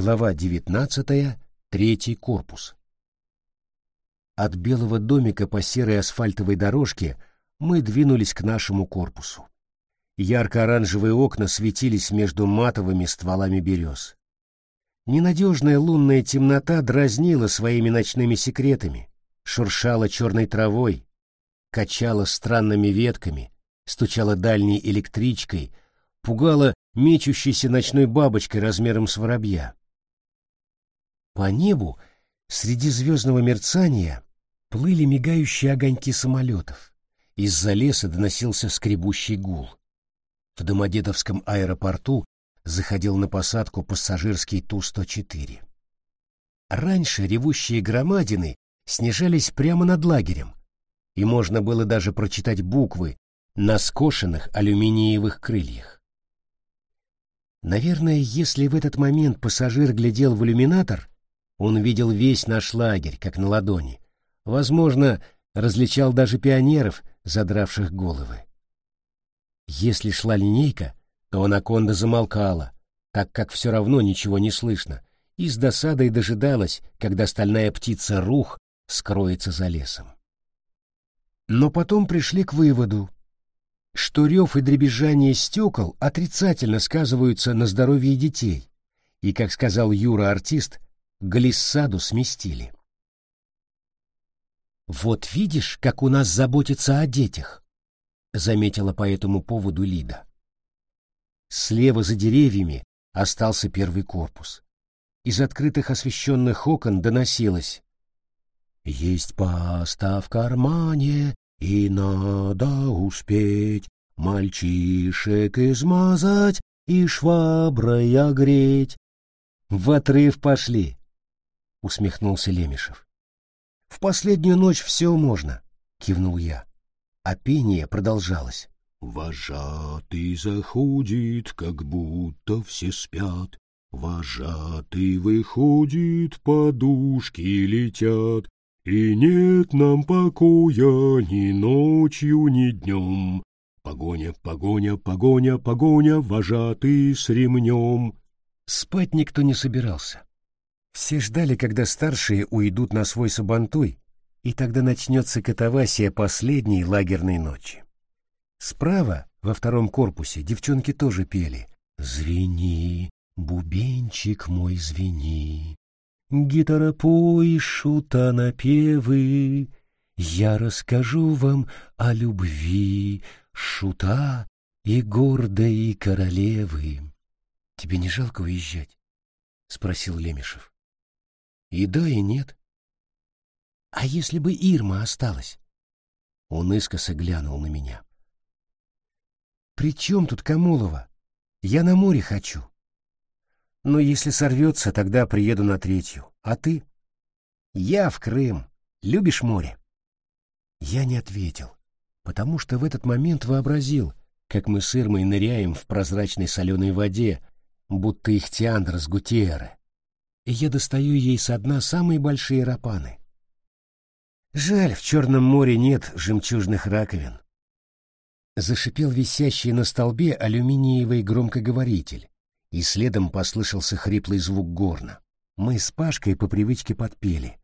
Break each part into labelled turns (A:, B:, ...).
A: Глава 19. Третий корпус. От белого домика по серой асфальтовой дорожке мы двинулись к нашему корпусу. Ярко-оранжевые окна светились между матовыми стволами берез. Ненадежная лунная темнота дразнила своими ночными секретами, шуршала черной травой, качала странными ветками, стучала дальней электричкой, пугала мечущейся ночной бабочкой размером с воробья. По небу среди звездного мерцания плыли мигающие огоньки самолетов. Из-за леса доносился скребущий гул. В Домодедовском аэропорту заходил на посадку пассажирский Ту-104. Раньше ревущие громадины снижались прямо над лагерем, и можно было даже прочитать буквы на скошенных алюминиевых крыльях. Наверное, если в этот момент пассажир глядел в иллюминатор, он видел весь наш лагерь, как на ладони. Возможно, различал даже пионеров, задравших головы. Если шла линейка, то анаконда замолкала, так как все равно ничего не слышно, и с досадой дожидалась, когда стальная птица рух скроется за лесом. Но потом пришли к выводу, что рев и дребезжание стекол отрицательно сказываются на здоровье детей, и, как сказал Юра-артист, глиссаду сместили. «Вот видишь, как у нас заботятся о детях», — заметила по этому поводу Лида. Слева за деревьями остался первый корпус. Из открытых освещенных окон доносилось «Есть паста в кармане, и надо успеть мальчишек измазать и шваброй огреть». «В отрыв пошли!» — усмехнулся Лемешев. «В последнюю ночь все можно», — кивнул я. А пение продолжалось. «Вожатый заходит, как будто все спят, Вожатый выходит, подушки летят, И нет нам покоя ни ночью, ни днем. Погоня, погоня, погоня, погоня, вожатый с ремнем». Спать никто не собирался. Все ждали, когда старшие уйдут на свой сабантуй, и тогда начнется катавасия последней лагерной ночи. Справа, во втором корпусе, девчонки тоже пели «Звени, бубенчик мой, звени, гитара пой, шута напевы, я расскажу вам о любви, шута и гордой королевы». «Тебе не жалко уезжать?» — спросил Лемешев. И да, и нет. А если бы Ирма осталась? Он искоса глянул на меня. При чем тут Камулова? Я на море хочу. Но если сорвется, тогда приеду на третью. А ты? Я в Крым. Любишь море? Я не ответил, потому что в этот момент вообразил, как мы с Ирмой ныряем в прозрачной соленой воде, будто ихтиандр с Гутиеры и я достаю ей со дна самые большие рапаны. Жаль, в Черном море нет жемчужных раковин. Зашипел висящий на столбе алюминиевый громкоговоритель, и следом послышался хриплый звук горна. Мы с Пашкой по привычке подпели.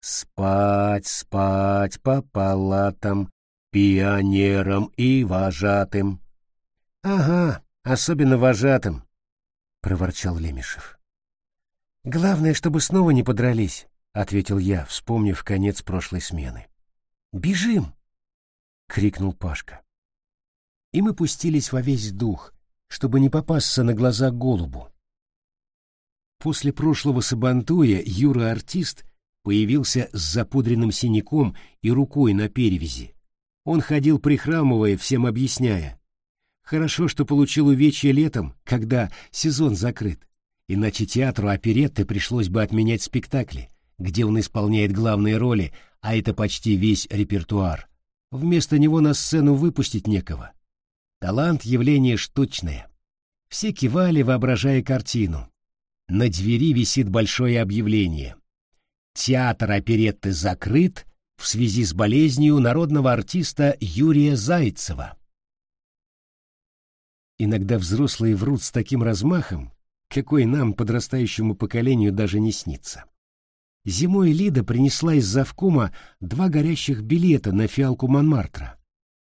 A: «Спать, спать по палатам, пионерам и вожатым». «Ага, особенно вожатым», — проворчал Лемешев. Главное, чтобы снова не подрались, ответил я, вспомнив конец прошлой смены. Бежим! крикнул Пашка. И мы пустились во весь дух, чтобы не попасться на глаза голубу. После прошлого сабантуя Юра-артист появился с запудренным синяком и рукой на перевязи. Он ходил прихрамывая, всем объясняя. Хорошо, что получил увечье летом, когда сезон закрыт иначе театру оперетты пришлось бы отменять спектакли, где он исполняет главные роли, а это почти весь репертуар. Вместо него на сцену выпустить некого. Талант — явление штучное. Все кивали, воображая картину. На двери висит большое объявление. Театр оперетты закрыт в связи с болезнью народного артиста Юрия Зайцева. Иногда взрослые врут с таким размахом, какой нам, подрастающему поколению, даже не снится. Зимой Лида принесла из завкума два горящих билета на фиалку Монмартра.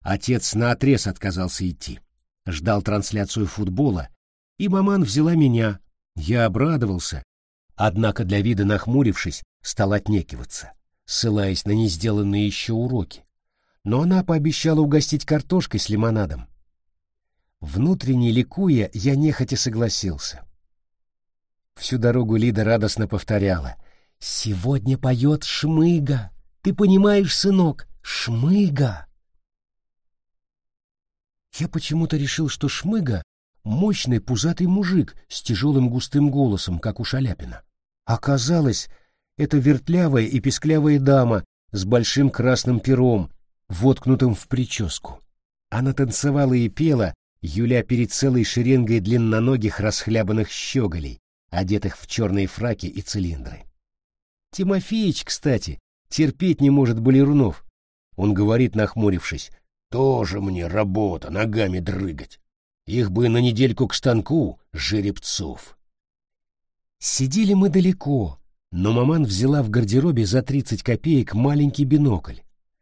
A: Отец наотрез отказался идти. Ждал трансляцию футбола, и маман взяла меня. Я обрадовался, однако для вида нахмурившись, стал отнекиваться, ссылаясь на несделанные еще уроки. Но она пообещала угостить картошкой с лимонадом. Внутренне ликуя, я нехотя согласился. Всю дорогу Лида радостно повторяла. «Сегодня поет Шмыга! Ты понимаешь, сынок, Шмыга!» Я почему-то решил, что Шмыга — мощный пузатый мужик с тяжелым густым голосом, как у Шаляпина. Оказалось, это вертлявая и песклявая дама с большим красным пером, воткнутым в прическу. Она танцевала и пела, юля перед целой шеренгой длинноногих расхлябанных щеголей, одетых в черные фраки и цилиндры. Тимофеич, кстати, терпеть не может балерунов. Он говорит, нахмурившись, тоже мне работа, ногами дрыгать. Их бы на недельку к станку, жеребцов. Сидели мы далеко, но маман взяла в гардеробе за тридцать копеек маленький бинокль,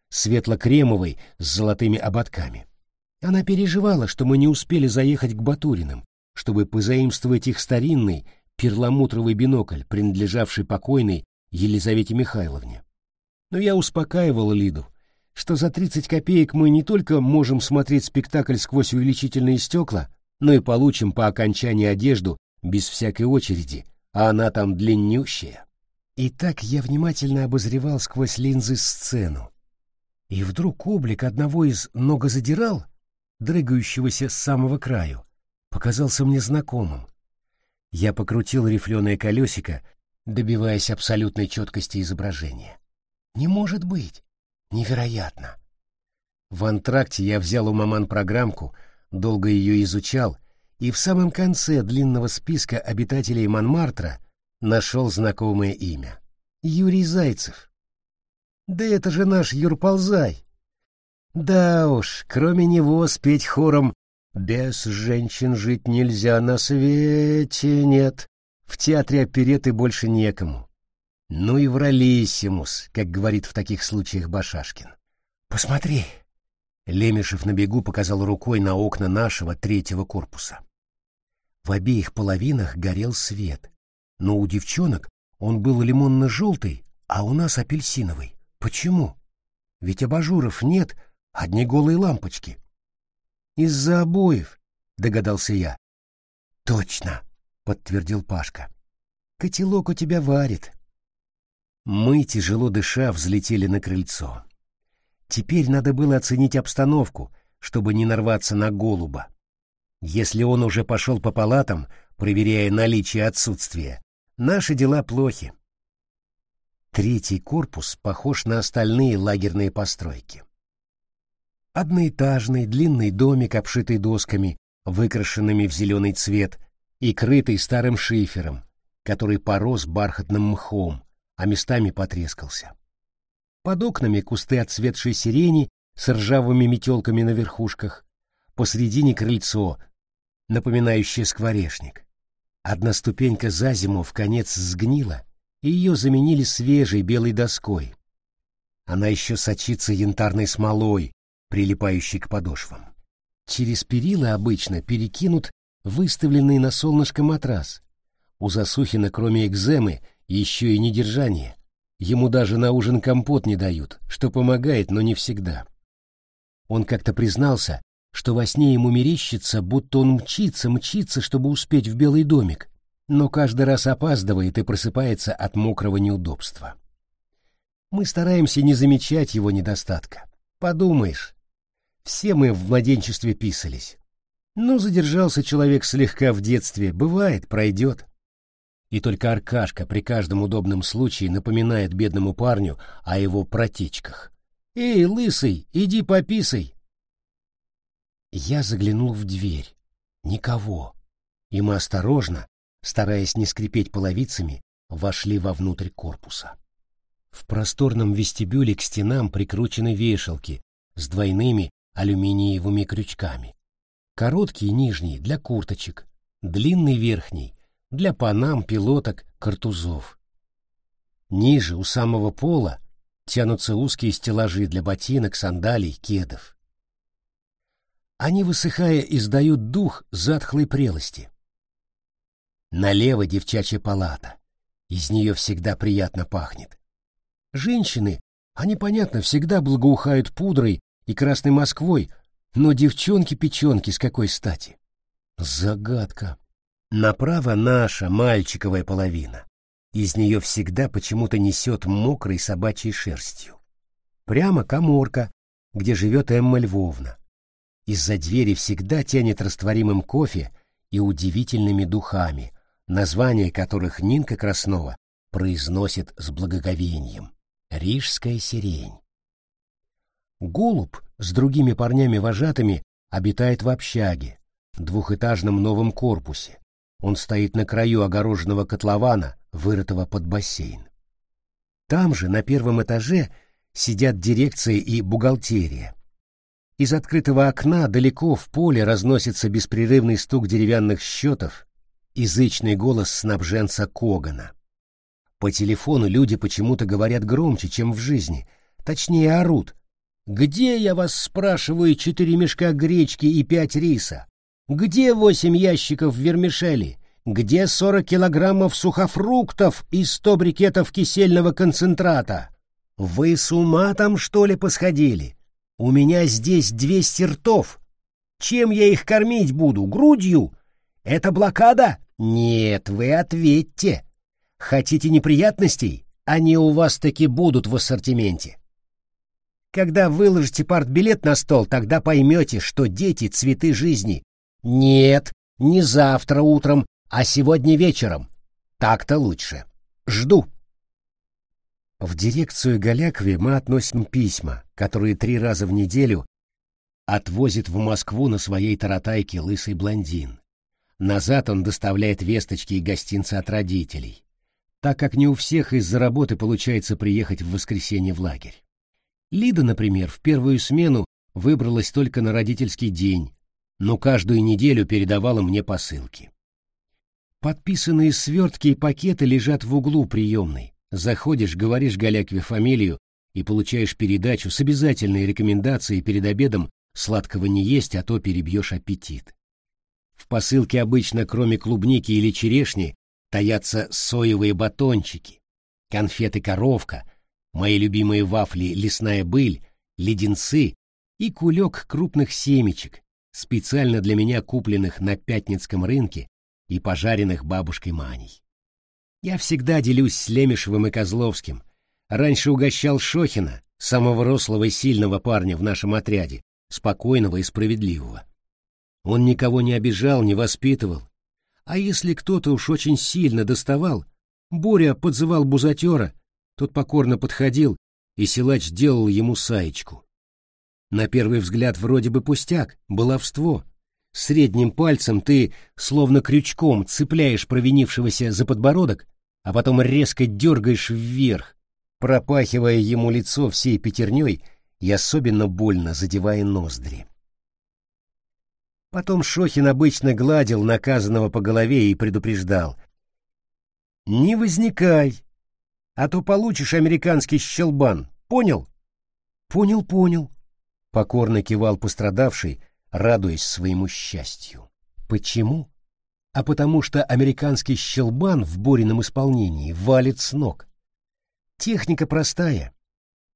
A: светло-кремовый, с золотыми ободками. Она переживала, что мы не успели заехать к Батуриным, чтобы позаимствовать их старинный перламутровый бинокль, принадлежавший покойной Елизавете Михайловне. Но я успокаивал Лиду, что за 30 копеек мы не только можем смотреть спектакль сквозь увеличительные стекла, но и получим по окончании одежду без всякой очереди, а она там длиннющая. И так я внимательно обозревал сквозь линзы сцену. И вдруг облик одного из ногозадирал, дрыгающегося с самого краю, показался мне знакомым. Я покрутил рифленое колесико, добиваясь абсолютной четкости изображения. Не может быть! Невероятно! В антракте я взял у маман программку, долго ее изучал, и в самом конце длинного списка обитателей Монмартра нашел знакомое имя. Юрий Зайцев. Да это же наш Юрползай. Да уж, кроме него спеть хором «Без женщин жить нельзя на свете нет» в театре опереты больше некому. Ну и вралиссимус, как говорит в таких случаях Башашкин. «Посмотри!» Лемешев на бегу показал рукой на окна нашего третьего корпуса. В обеих половинах горел свет, но у девчонок он был лимонно-желтый, а у нас апельсиновый. Почему? Ведь абажуров нет, одни голые лампочки. Из-за обоев, догадался я. Точно, подтвердил Пашка. Котелок у тебя варит. Мы, тяжело дыша, взлетели на крыльцо. Теперь надо было оценить обстановку, чтобы не нарваться на голуба. Если он уже пошел по палатам, проверяя наличие отсутствия, наши дела плохи. Третий корпус похож на остальные лагерные постройки. Одноэтажный длинный домик, обшитый досками, выкрашенными в зеленый цвет, и крытый старым шифером, который порос бархатным мхом, а местами потрескался. Под окнами кусты отцветшей сирени с ржавыми метелками на верхушках, посредине крыльцо, напоминающее скворечник. Одна ступенька за зиму в конец сгнила, и ее заменили свежей белой доской. Она еще сочится янтарной смолой, прилипающей к подошвам. Через перила обычно перекинут выставленный на солнышко матрас. У Засухина, кроме экземы, еще и недержание. Ему даже на ужин компот не дают, что помогает, но не всегда. Он как-то признался, что во сне ему мерещится, будто он мчится, мчится, чтобы успеть в белый домик, но каждый раз опаздывает и просыпается от мокрого неудобства. Мы стараемся не замечать его недостатка. Подумаешь, все мы в младенчестве писались. Ну, задержался человек слегка в детстве, бывает, пройдет. И только Аркашка при каждом удобном случае напоминает бедному парню о его протечках. «Эй, лысый, иди пописай!» Я заглянул в дверь. Никого. И мы осторожно, стараясь не скрипеть половицами, вошли вовнутрь корпуса. В просторном вестибюле к стенам прикручены вешалки с двойными алюминиевыми крючками. Короткий нижний для курточек, длинный верхний для панам, пилоток, картузов. Ниже, у самого пола, тянутся узкие стеллажи для ботинок, сандалий, кедов. Они, высыхая, издают дух затхлой прелости. Налево девчачья палата. Из нее всегда приятно пахнет. Женщины, они, понятно, всегда благоухают пудрой и красной Москвой, но девчонки-печенки с какой стати? Загадка. Направо наша мальчиковая половина. Из нее всегда почему-то несет мокрой собачьей шерстью. Прямо коморка, где живет Эмма Львовна. Из-за двери всегда тянет растворимым кофе и удивительными духами, название которых Нинка Краснова произносит с благоговением. Рижская сирень. Голубь с другими парнями-вожатыми обитает в общаге, двухэтажном новом корпусе. Он стоит на краю огороженного котлована, вырытого под бассейн. Там же, на первом этаже, сидят дирекция и бухгалтерия. Из открытого окна далеко в поле разносится беспрерывный стук деревянных счетов и зычный голос снабженца Когана. По телефону люди почему-то говорят громче, чем в жизни, точнее орут. «Где, я вас спрашиваю, четыре мешка гречки и пять риса? Где восемь ящиков вермишели? Где сорок килограммов сухофруктов и сто брикетов кисельного концентрата? Вы с ума там, что ли, посходили? У меня здесь двести ртов. Чем я их кормить буду? Грудью? Это блокада? Нет, вы ответьте. Хотите неприятностей? Они у вас таки будут в ассортименте. Когда выложите партбилет на стол, тогда поймете, что дети — цветы жизни. Нет, не завтра утром, а сегодня вечером. Так-то лучше. Жду. В дирекцию Галякви мы относим письма, которые три раза в неделю отвозит в Москву на своей таратайке лысый блондин. Назад он доставляет весточки и гостинцы от родителей, так как не у всех из-за работы получается приехать в воскресенье в лагерь. Лида, например, в первую смену выбралась только на родительский день, но каждую неделю передавала мне посылки. Подписанные свертки и пакеты лежат в углу приемной. Заходишь, говоришь Галякве фамилию и получаешь передачу с обязательной рекомендацией перед обедом сладкого не есть, а то перебьешь аппетит. В посылке обычно, кроме клубники или черешни, таятся соевые батончики, конфеты-коровка, мои любимые вафли «Лесная быль», леденцы и кулек крупных семечек, специально для меня купленных на Пятницком рынке и пожаренных бабушкой Маней. Я всегда делюсь с Лемешевым и Козловским. Раньше угощал Шохина, самого рослого и сильного парня в нашем отряде, спокойного и справедливого. Он никого не обижал, не воспитывал. А если кто-то уж очень сильно доставал, Боря подзывал бузатера, тот покорно подходил, и силач делал ему саечку. На первый взгляд вроде бы пустяк, баловство, Средним пальцем ты, словно крючком, цепляешь провинившегося за подбородок, а потом резко дергаешь вверх, пропахивая ему лицо всей пятерней и особенно больно задевая ноздри. Потом Шохин обычно гладил наказанного по голове и предупреждал. «Не возникай, а то получишь американский щелбан, понял?» «Понял, понял», — покорно кивал пострадавший, радуясь своему счастью. Почему? А потому что американский щелбан в Борином исполнении валит с ног. Техника простая.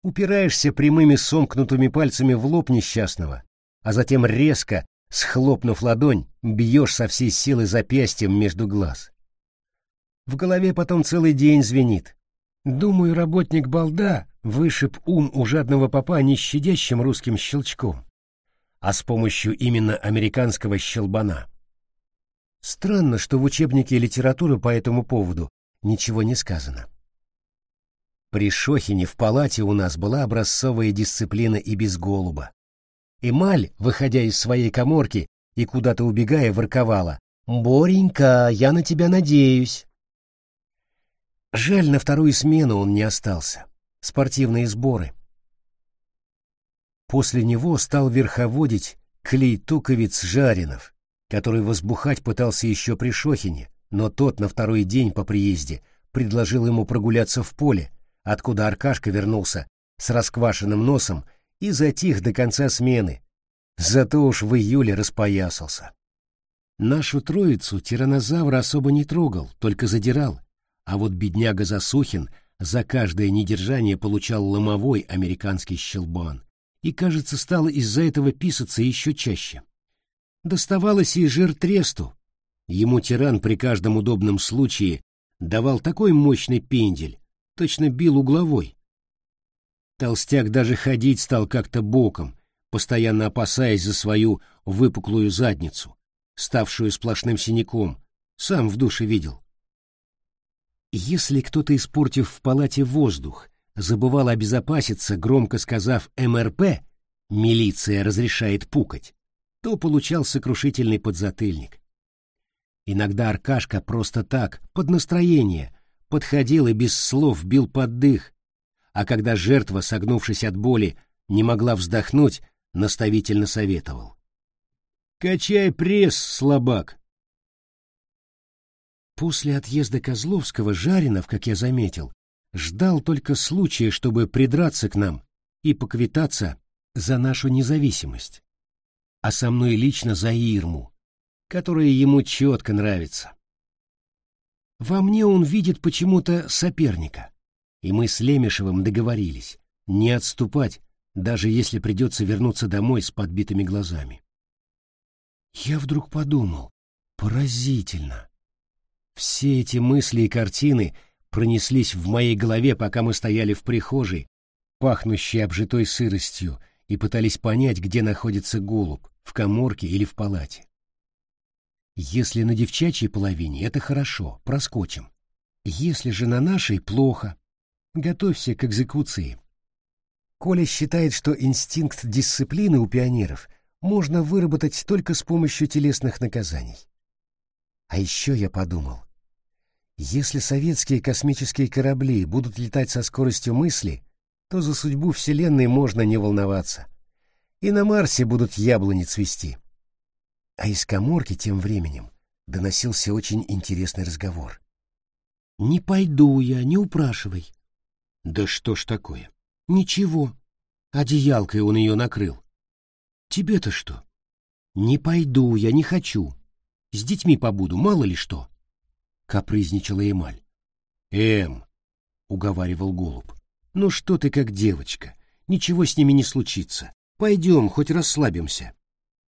A: Упираешься прямыми сомкнутыми пальцами в лоб несчастного, а затем резко, схлопнув ладонь, бьешь со всей силы запястьем между глаз. В голове потом целый день звенит. Думаю, работник балда вышиб ум у жадного попа нещадящим русским щелчком а с помощью именно американского щелбана. Странно, что в учебнике литературы по этому поводу ничего не сказано. При Шохине в палате у нас была образцовая дисциплина и без голуба. Эмаль, выходя из своей коморки и куда-то убегая, ворковала. «Боренька, я на тебя надеюсь». Жаль, на вторую смену он не остался. Спортивные сборы. После него стал верховодить клейтуковец Жаринов, который возбухать пытался еще при Шохине, но тот на второй день по приезде предложил ему прогуляться в поле, откуда Аркашка вернулся с расквашенным носом и затих до конца смены. Зато уж в июле распоясался. Нашу троицу тиранозавр особо не трогал, только задирал, а вот бедняга Засухин за каждое недержание получал ломовой американский щелбан и, кажется, стало из-за этого писаться еще чаще. Доставалось и жир тресту. Ему тиран при каждом удобном случае давал такой мощный пендель, точно бил угловой. Толстяк даже ходить стал как-то боком, постоянно опасаясь за свою выпуклую задницу, ставшую сплошным синяком, сам в душе видел. Если кто-то, испортив в палате воздух, забывал обезопаситься, громко сказав «МРП», «Милиция разрешает пукать», то получал сокрушительный подзатыльник. Иногда Аркашка просто так, под настроение, подходил и без слов бил под дых, а когда жертва, согнувшись от боли, не могла вздохнуть, наставительно советовал. «Качай пресс, слабак!» После отъезда Козловского Жаринов, как я заметил, ждал только случая, чтобы придраться к нам и поквитаться за нашу независимость, а со мной лично за Ирму, которая ему четко нравится. Во мне он видит почему-то соперника, и мы с Лемешевым договорились не отступать, даже если придется вернуться домой с подбитыми глазами. Я вдруг подумал, поразительно. Все эти мысли и картины пронеслись в моей голове, пока мы стояли в прихожей, пахнущей обжитой сыростью, и пытались понять, где находится голубь, в коморке или в палате. Если на девчачьей половине, это хорошо, проскочим. Если же на нашей, плохо. Готовься к экзекуции. Коля считает, что инстинкт дисциплины у пионеров можно выработать только с помощью телесных наказаний. А еще я подумал, если советские космические корабли будут летать со скоростью мысли, то за судьбу Вселенной можно не волноваться. И на Марсе будут яблони цвести. А из коморки тем временем доносился очень интересный разговор. «Не пойду я, не упрашивай». «Да что ж такое?» «Ничего. Одеялкой он ее накрыл». «Тебе-то что?» «Не пойду я, не хочу. С детьми побуду, мало ли что». Капризничала Эмаль. «Эм», — уговаривал голубь, — «ну что ты как девочка? Ничего с ними не случится. Пойдем, хоть расслабимся».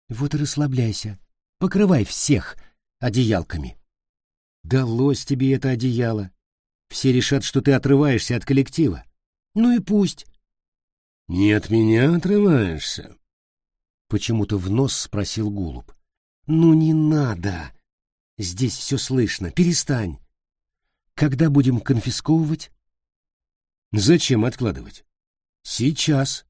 A: Вот и расслабляйся. Покрывай всех одеялками. Далось тебе это одеяло. Все решат, что ты отрываешься от коллектива. Ну и пусть. Не от меня отрываешься? Почему-то в нос спросил голубь. Ну не надо. Здесь все слышно. Перестань. Когда будем конфисковывать? Зачем откладывать? Сейчас.